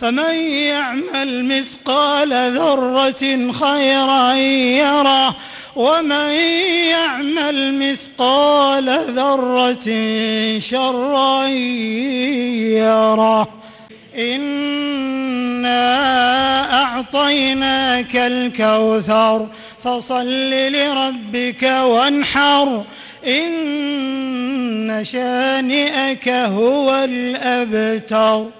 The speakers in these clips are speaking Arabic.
فمن يعمل مثقال ذرة خيرا يره ومن يعمل مثقال ذرة شرا يره. إنا أعطيناك الكوثر فصل لربك وانحر. إن شانئك هو الأبتر.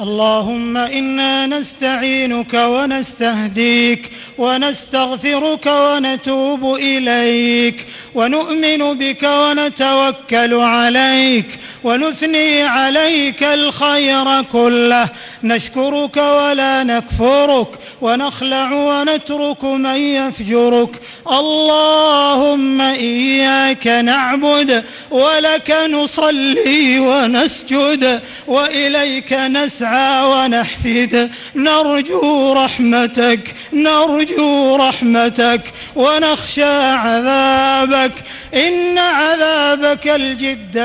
اللهم إنا نستعينك ونستهديك ونستغفرك ونتوب إليك ونؤمن بك ونتوكل عليك ونثني عليك الخير كله. نشكرك ولا نكفرك ونخلع ونترك من يفجرك. اللهم إياك نعبد ولك نصلي ونسجد وإليك نسعى ونحفد. نرجو رحمتك نرجو رحمتك ونخشى عذابك. إن عذابك الجد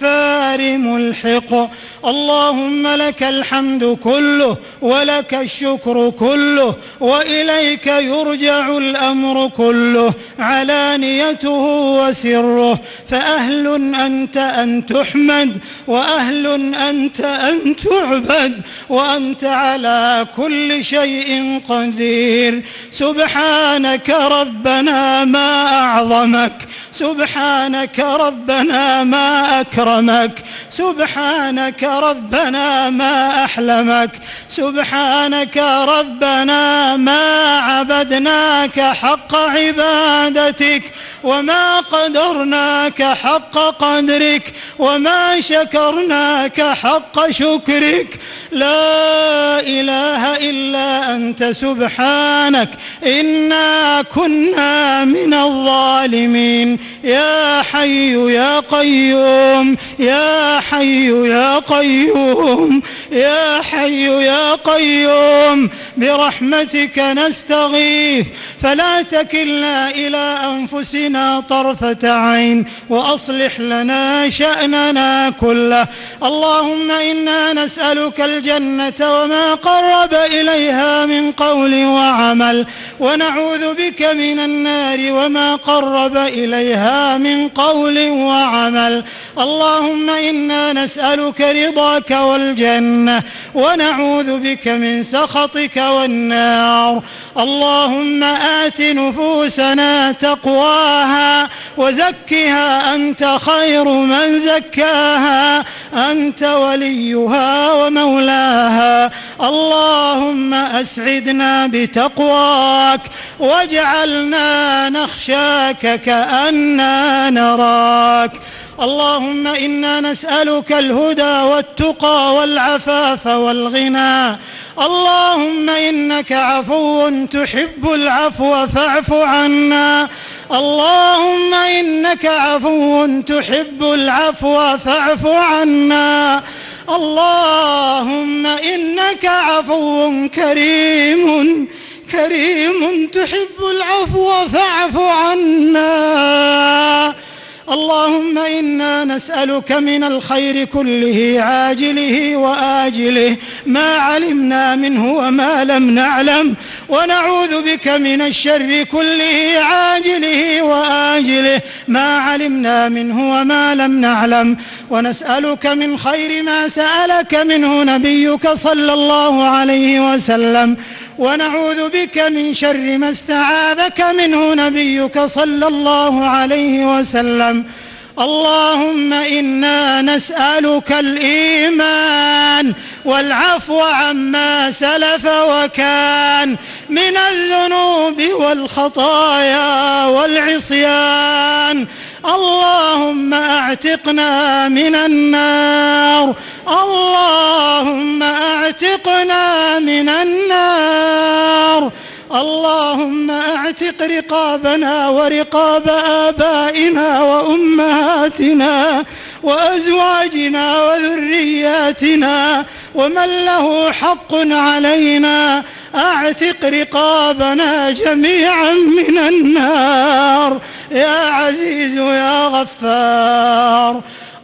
بالكفار ملحق. اللهم لك الحمد كله ولك الشكر كله وإليك يرجع الأمر كله. علانيته وسره. فأهل أنت أن تحمد وأهل أنت أن تعبد وأنت على كل شيء قدير. سبحانك ربنا ما أعظمك. سبحانك ربنا ما أكرمك سبحانك ربنا ما أحلمك. سبحانك ربنا ما عبدناك حق عبادتك وما قدرناك حق قدرك وما شكرناك حق شكرك. لا إله إلا أنت. سبحانك. إنا كنا من الظالمين. يا حي يا قيوم. يا حي يا قيوم يا حي يا قيوم برحمتك نستغيث. فلا تكلنا إلى أنفسنا طرفة عين وأصلح لنا شأننا كله. اللهم إنا نسألك الجنة وما قرب إليها من قول وعمل ونعوذ بك من النار وما قرب إليها من قول وعمل. اللهم إنا نسألك رضاك والجنة الجنة ونعوذ بك من سخطك والنار. اللهم آت نفوسنا تقواها وزكها أنت خير من زكاها أنت وليها ومولاها. اللهم أسعدنا بتقواك واجعلنا نخشاك كأننا نراك. اللهم إنا نسألك الهدى والتقى والعفاف والغنى. اللهم إنك عفو تحب العفو فاعف عنا. اللهم إنك عفو تحب العفو فاعف عنا. اللهم إنك عفو كريم كريم تحب العفو فاعف عنا. اللهم إنا نسألك من الخير كله عاجله وآجله ما علمنا منه وما لم نعلم. ونعوذ بك من الشر كله عاجله وآجله. ما علمنا منه وما لم نعلم. ونسألك من خير ما سألك منه نبيك صلى الله عليه وسلم. ونعوذ بك من شر ما استعاذك منه نبيك صلى الله عليه وسلم. اللهم إنا نسألك الإيمان والعفو عما سلف وكان من الذنوب والخطايا والعصيان. اللهم أعتقنا من النار. اللهم أعتقنا من النار. اللهم اعتق رقابنا ورقاب آبائنا وأمهاتنا وأزواجنا وذرياتنا ومن له حق علينا. اعتق رقابنا جميعا من النار. يا عزيز يا غفار.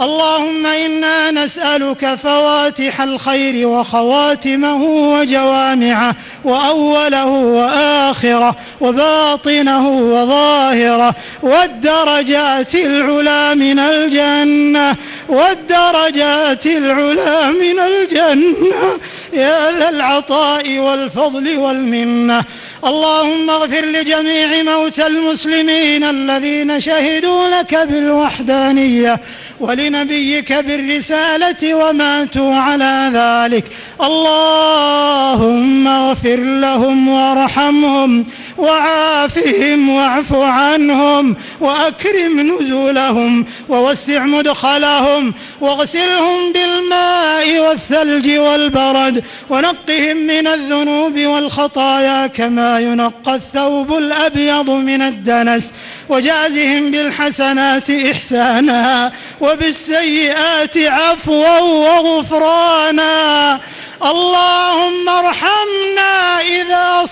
اللهم إنا نسألك فواتح الخير وخواتمه وجوامعه وأوله وآخره وباطنه وظاهره والدرجات العلى من الجنة والدرجات العلى من الجنة يا ذا العطاء والفضل والمنة. اللهم اغفر لجميع موتى المسلمين الذين شهدوا لك بالوحدانية ولنبيك بالرسالة وماتوا على ذلك. اللهم اغفر لهم وارحمهم. وعافهم واعف عنهم وأكرم نزولهم ووسع مدخلهم واغسلهم بالماء والثلج والبرد ونقهم من الذنوب والخطايا كما ينقى الثوب الأبيض من الدنس وجازهم بالحسنات إحسانا وبالسيئات عفوا وغفرانا. اللهم ارحمنا إذا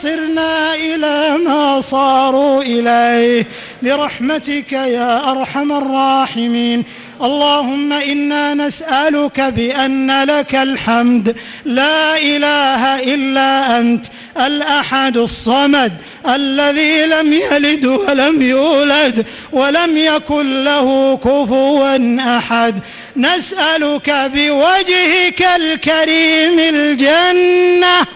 صاروا إليه برحمتك يا أرحم الراحمين. اللهم إنا نسألك بأن لك الحمد. لا إله إلا أنت الأحد الصمد الذي لم يلد ولم يولد ولم يكن له كفوا أحد. نسألك بوجهك الكريم الجنة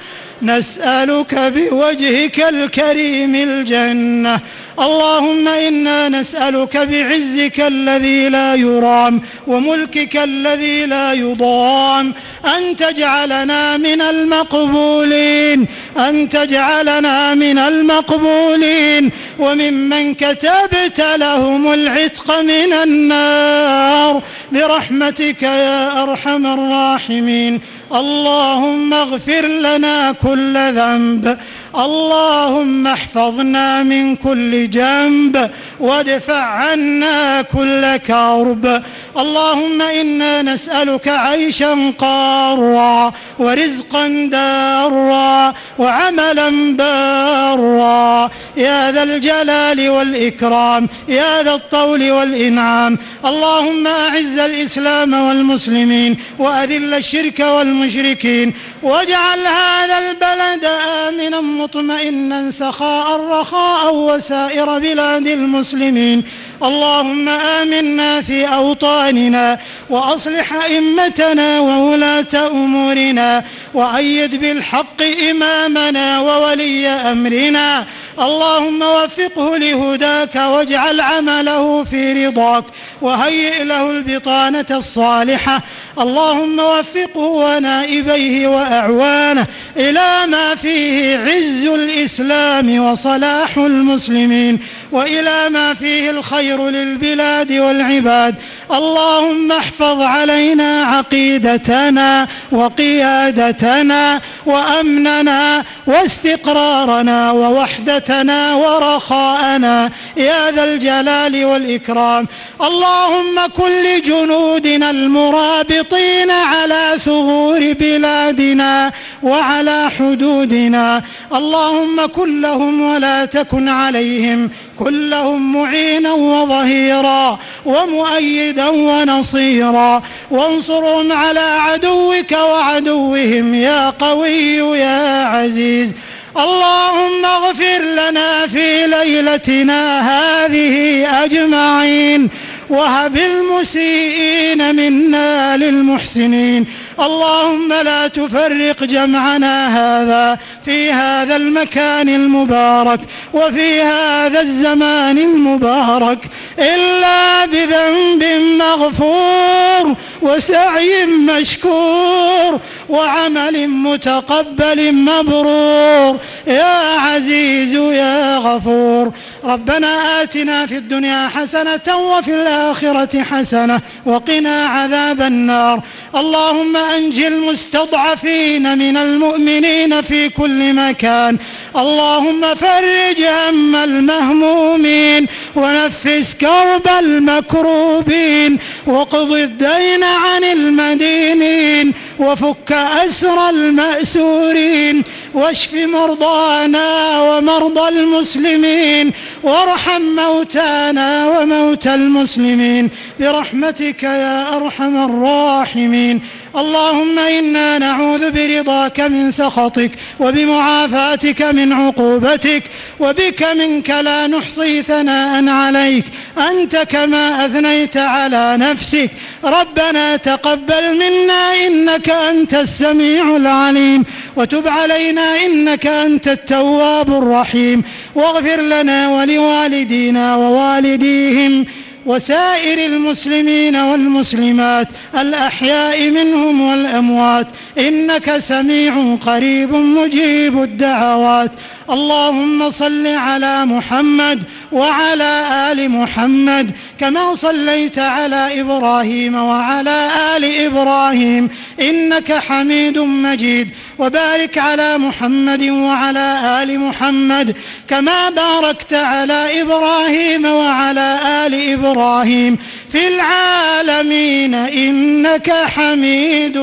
نسألك بوجهك الكريم الجنة اللهم إنا نسألك بعزك الذي لا يرام وملكك الذي لا يضام أن تجعلنا من المقبولين أن تجعلنا من المقبولين وممن كتبت لهم العتق من النار. برحمتك يا أرحم الراحمين. اللهم اغفر لنا كل ذنب. اللهم احفظنا من كل جنب وادفع عنا كل كرب. اللهم إنا نسألك عيشا قارا ورزقا دارا وعملا بارا يا ذا الجلال والإكرام يا ذا الطول والإنعام. اللهم أعز الإسلام والمسلمين وأذل الشرك والمشركين. واجعل هذا البلد آمنا مطمئنا سخاء رخاء وسائر بلاد المسلمين. اللهم آمنا في أوطاننا وأصلح أئمتنا وولاة أمورنا. وأيد بالحق إمامنا وولي أمرنا. اللهم وفقه لهداك واجعل عمله في رضاك وهيئ له البطانة الصالحة. اللهم وفقه ونائبيه وأعوانه إلى ما فيه عز الإسلام وصلاح المسلمين. وإلى ما فيه الخير للبلاد والعباد. اللهم احفظ علينا عقيدتنا وقيادتنا وأمننا واستقرارنا ووحدتنا ورخاءنا. يا ذا الجلال والإكرام. اللهم كل جنودنا المرابطين على ثغور بلادنا وعلى حدودنا. اللهم كن لهم ولا تكن عليهم كن لهم معينا وظهيرا ومؤيدا ونصيرا. وانصرهم على عدوك وعدوهم يا قوي يا عزيز. اللهم اغفر لنا في ليلتنا هذه أجمعين. وهب المسيئين منا للمحسنين. اللهم لا تفرق جمعنا هذا في هذا المكان المبارك وفي هذا الزمان المبارك إلا بذنب مغفور وسعي مشكور. وعمل متقبل مبرور. يا عزيز يا غفور ربنا آتنا في الدنيا حسنة وفي الآخرة حسنة وقنا عذاب النار. اللهم أنج المستضعفين من المؤمنين في كل مكان. اللهم فرج هم المهمومين ونفس كرب المكروبين. وقض الدين عن المدينين. وفك أسر المأسورين واشف مرضانا ومرضى المسلمين وارحم موتانا وموتى المسلمين. برحمتك يا أرحم الراحمين. اللهم إنا نعوذ برضاك من سخطك وبمعافاتك من عقوبتك وبك منك لا نحصي ثناء عليك. أنت كما أثنيت على نفسك. ربنا تقبل منا إنك أنت السميع العليم. وتب علينا إنك أنت التواب الرحيم. واغفر لنا ولوالدينا ووالديهم وسائر المسلمين والمسلمات الأحياء منهم والأموات إنك سميع قريب مجيب الدعوات. اللهم صل على محمد وعلى آل محمد كما صليت على إبراهيم وعلى آل إبراهيم إنك حميد مجيد. وبارك على محمد وعلى آل محمد كما باركت على إبراهيم وعلى آل إبراهيم في العالمين إنك حميد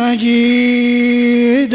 مجيد.